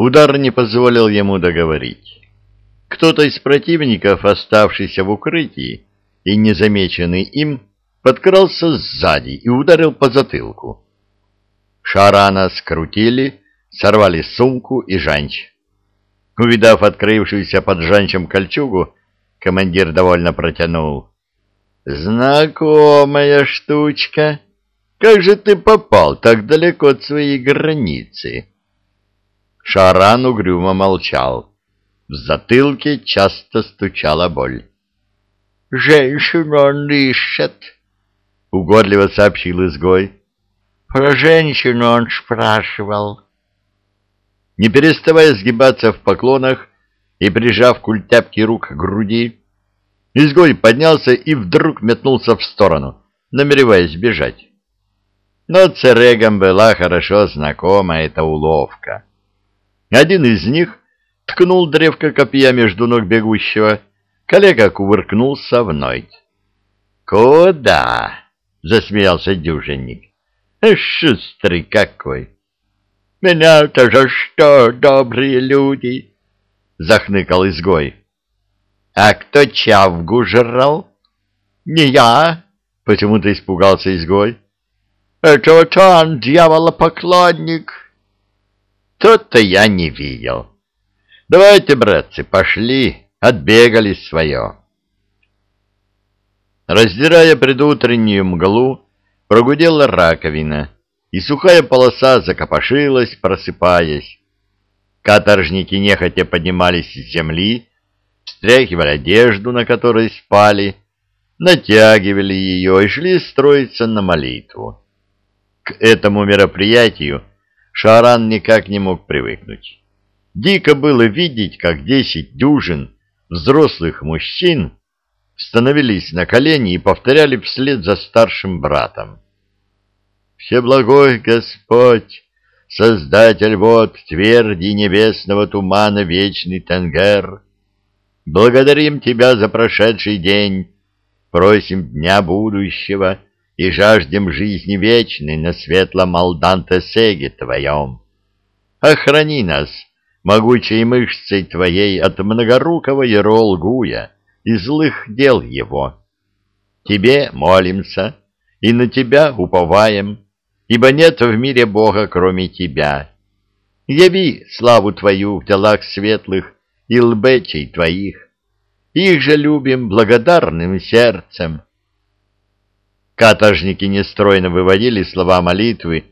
Удар не позволил ему договорить. Кто-то из противников, оставшийся в укрытии и незамеченный им, подкрался сзади и ударил по затылку. Шарана скрутили, сорвали сумку и жанч. Увидав открывшуюся под жанчем кольчугу, командир довольно протянул. «Знакомая штучка. Как же ты попал так далеко от своей границы?» Шаран угрюмо молчал. В затылке часто стучала боль. «Женщину он ищет», — угодливо сообщил изгой. «Про женщину он спрашивал». Не переставая сгибаться в поклонах и прижав культяпки рук к груди, изгой поднялся и вдруг метнулся в сторону, намереваясь бежать. Но церегам была хорошо знакома эта уловка. Один из них ткнул древко копья между ног бегущего, коллега кувыркнулся в ноги. «Куда?» — засмеялся дюжинник. «Шустрый какой!» «Меня-то за что, добрые люди?» — захныкал изгой. «А кто чавгу жрал?» «Не я!» — почему-то испугался изгой. «Это он, дьяволопоклонник!» «То-то я не видел. Давайте, братцы, пошли, отбегались свое». Раздирая предутреннюю мглу, прогудела раковина, и сухая полоса закопошилась, просыпаясь. Каторжники нехотя поднимались с земли, стряхивали одежду, на которой спали, натягивали ее и шли строиться на молитву. К этому мероприятию Шаран никак не мог привыкнуть. Дико было видеть, как десять дюжин взрослых мужчин становились на колени и повторяли вслед за старшим братом. «Всеблагой Господь, Создатель вод, тверди небесного тумана, вечный Тенгер, благодарим Тебя за прошедший день, просим дня будущего и жаждем жизни вечной на светлом Алданте-Сеге Твоем. Охрани нас, могучей мышцей Твоей, от многорукого Еролгуя, и злых дел его. Тебе молимся и на Тебя уповаем, ибо нет в мире Бога, кроме Тебя. Яви славу Твою в делах светлых и лбечей Твоих. Их же любим благодарным сердцем. Каторжники нестройно выводили слова молитвы,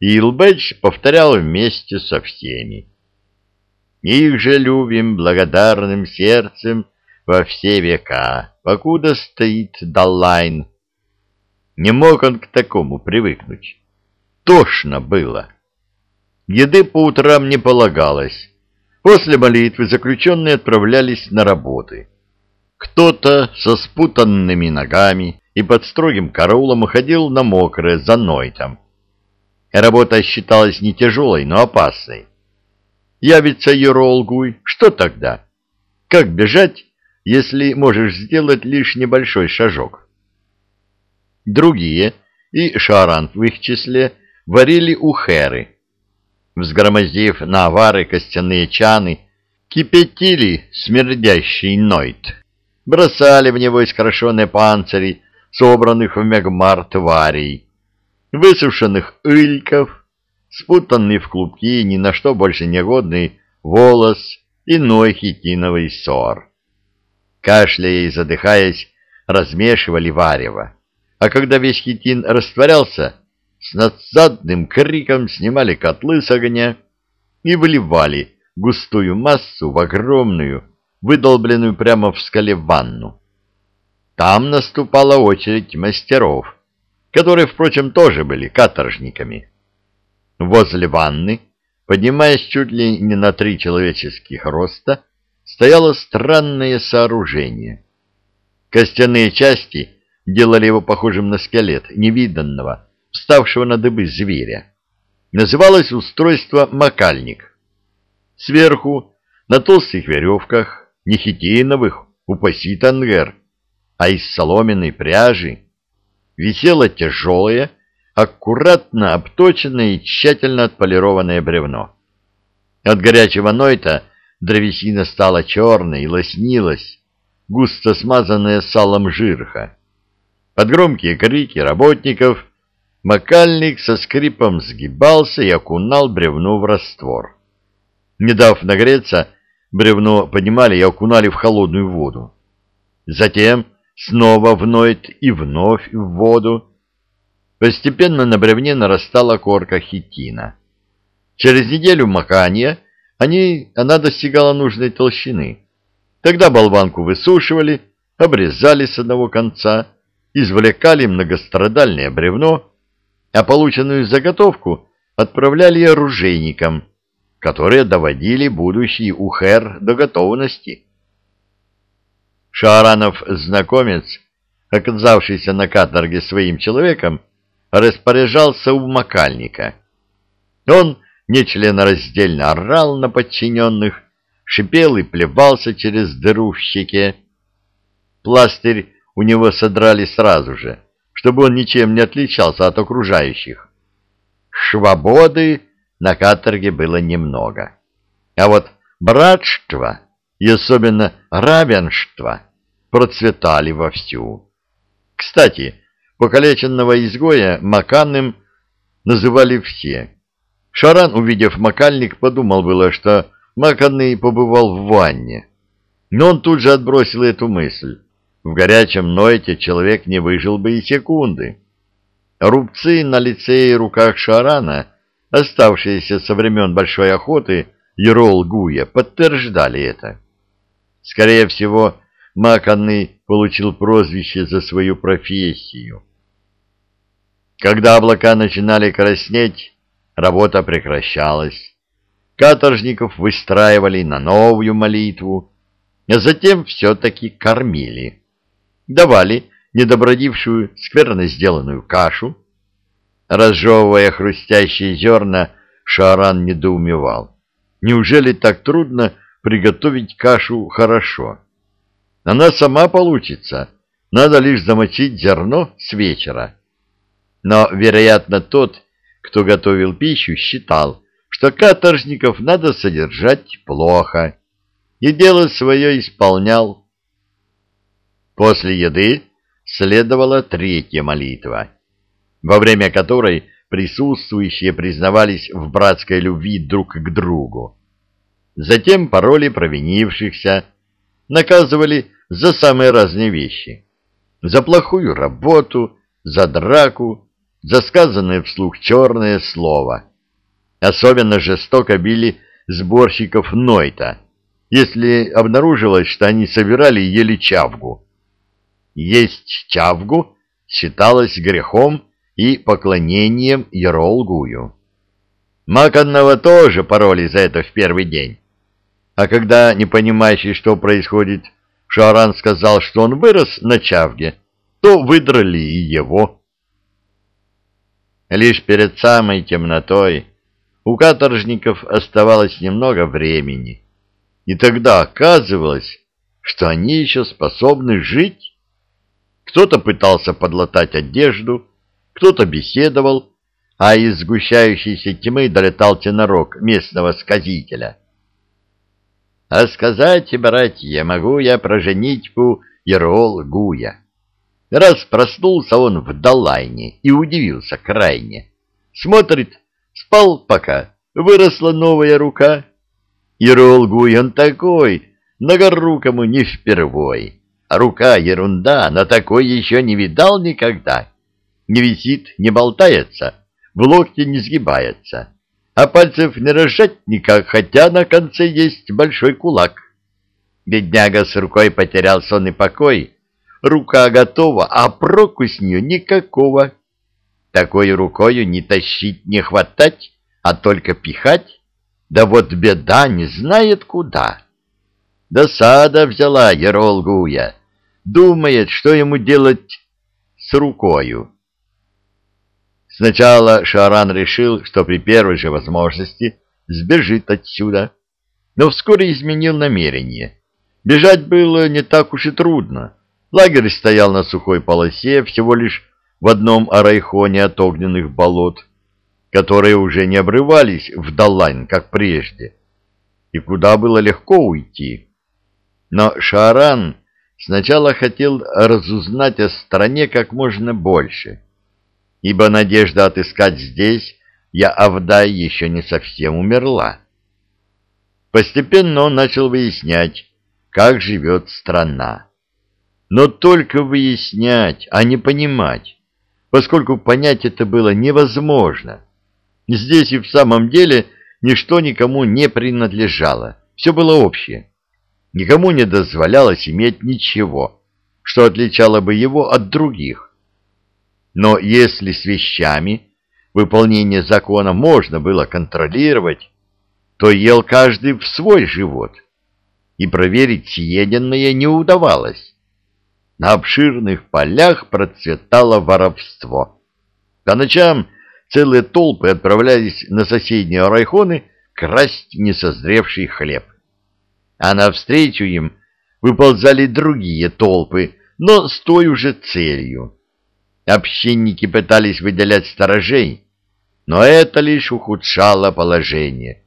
и Илбэч повторял вместе со всеми. Их же любим благодарным сердцем во все века, покуда стоит Даллайн. Не мог он к такому привыкнуть. Тошно было. Еды по утрам не полагалось. После молитвы заключенные отправлялись на работы. Кто-то со спутанными ногами и под строгим караулом уходил на мокрое за Нойтом. Работа считалась не тяжелой, но опасной. Явится Еролгуй, что тогда? Как бежать, если можешь сделать лишь небольшой шажок. Другие, и Шарант в их числе, варили ухеры. Взгромоздив на авары костяные чаны, кипятили смердящий нойт, бросали в него искрошенные панцири, собранных в мегмар тварей, высушенных ильков, спутанный в клубки ни на что больше негодный волос, иной хитиновый сор кашляя и задыхаясь, размешивали варево. А когда весь хитин растворялся, с надсадным криком снимали котлы с огня и выливали густую массу в огромную, выдолбленную прямо в скале ванну. Там наступала очередь мастеров, которые, впрочем, тоже были каторжниками. Возле ванны, поднимаясь чуть ли не на три человеческих роста, стояло странное сооружение. Костяные части делали его похожим на скелет невиданного, вставшего на дыбы зверя. Называлось устройство «макальник». Сверху, на толстых веревках, не хитиновых, упаси тангер, а из соломенной пряжи, висело тяжелое, аккуратно обточенное и тщательно отполированное бревно. От горячего нойта древесина стала черной и лоснилась, густо смазанная салом жирха. Под громкие крики работников макальник со скрипом сгибался и окунал бревно в раствор. Не дав нагреться, бревно поднимали и окунали в холодную воду. Затем снова в нойт и вновь в воду. Постепенно на бревне нарастала корка хитина. Через неделю макания они, она достигала нужной толщины. Тогда болванку высушивали, обрезали с одного конца, извлекали многострадальное бревно, а полученную заготовку отправляли оружейникам, которые доводили будущий ухер до готовности. Шааранов знакомец, оказавшийся на каторге своим человеком, распоряжался у макальника. Он нечленораздельно орал на подчиненных, шипел и плевался через дыру в щеке. Пластырь у него содрали сразу же, чтобы он ничем не отличался от окружающих. Швободы на каторге было немного. А вот братство и особенно равенство процветали вовсю. Кстати, покалеченного изгоя Маканным называли все. Шаран, увидев макальник, подумал было, что Маканный побывал в ванне. Но он тут же отбросил эту мысль. В горячем нойте человек не выжил бы и секунды. Рубцы на лице и руках Шарана, оставшиеся со времен Большой охоты, Ерол Гуя, подтверждали это. Скорее всего, Маканный получил прозвище за свою профессию. Когда облака начинали краснеть, работа прекращалась. Каторжников выстраивали на новую молитву, а затем все-таки кормили. Давали недобродившую, скверно сделанную кашу. Разжевывая хрустящие зерна, Шаран недоумевал. Неужели так трудно приготовить кашу хорошо? Она сама получится, надо лишь замочить зерно с вечера. Но, вероятно, тот, кто готовил пищу, считал, что каторжников надо содержать плохо, и дело свое исполнял. После еды следовала третья молитва, во время которой присутствующие признавались в братской любви друг к другу. Затем пароли провинившихся, наказывали за самые разные вещи. За плохую работу, за драку, за сказанное вслух черное слово. Особенно жестоко били сборщиков Нойта, если обнаружилось, что они собирали и ели чавгу. Есть чавгу считалось грехом и поклонением Еролгую. Маканного тоже пороли за это в первый день. А когда, не понимающий, что происходит, Шаран сказал, что он вырос на чавге, то выдрали и его. Лишь перед самой темнотой у каторжников оставалось немного времени, и тогда оказывалось, что они еще способны жить. Кто-то пытался подлатать одежду, кто-то беседовал, а из сгущающейся тьмы долетал тенорок местного сказителя. «А сказать, братья, могу я про женитьбу Ерол Гуя». Раз проснулся он в Далайне и удивился крайне. Смотрит, спал пока, выросла новая рука. И Ролгуй он такой, многорукому не впервой. А рука ерунда, на такой еще не видал никогда. Не висит, не болтается, в локте не сгибается. А пальцев не разжать никак, хотя на конце есть большой кулак. Бедняга с рукой потерял сон и покой, Рука готова, а проку с нее никакого. Такой рукою не тащить, не хватать, а только пихать. Да вот беда не знает куда. Досада взяла Еролгуя. Думает, что ему делать с рукою. Сначала Шаран решил, что при первой же возможности сбежит отсюда, но вскоре изменил намерение. Бежать было не так уж и трудно. Лагерь стоял на сухой полосе, всего лишь в одном арайхоне от огненных болот, которые уже не обрывались в долань, как прежде, и куда было легко уйти. Но Шаран сначала хотел разузнать о стране как можно больше, ибо надежда отыскать здесь я Авдай еще не совсем умерла. Постепенно он начал выяснять, как живет страна. Но только выяснять, а не понимать, поскольку понять это было невозможно. Здесь и в самом деле ничто никому не принадлежало, все было общее. Никому не дозволялось иметь ничего, что отличало бы его от других. Но если с вещами выполнение закона можно было контролировать, то ел каждый в свой живот, и проверить съеденное не удавалось. На обширных полях процветало воровство. По ночам целые толпы отправлялись на соседние районы красть несозревший хлеб. А навстречу им выползали другие толпы, но с той уже целью. Общинники пытались выделять сторожей, но это лишь ухудшало положение.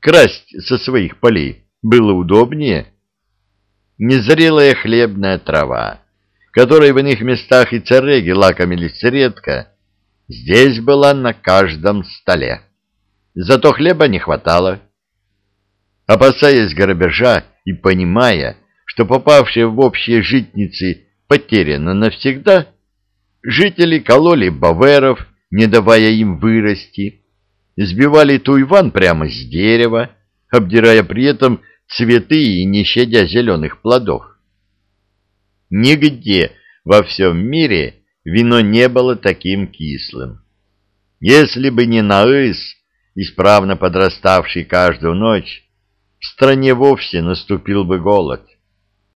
Красть со своих полей было удобнее. Незрелая хлебная трава, которой в иных местах и цареги лакомились редко, здесь была на каждом столе. Зато хлеба не хватало. Опасаясь грабежа и понимая, что попавшие в общие житницы потеряно навсегда, жители кололи баверов, не давая им вырасти, сбивали туйван прямо с дерева, обдирая при этом цветы и не щадя зеленых плодов. Нигде во всем мире вино не было таким кислым. Если бы не наыс, исправно подраставший каждую ночь, в стране вовсе наступил бы голод.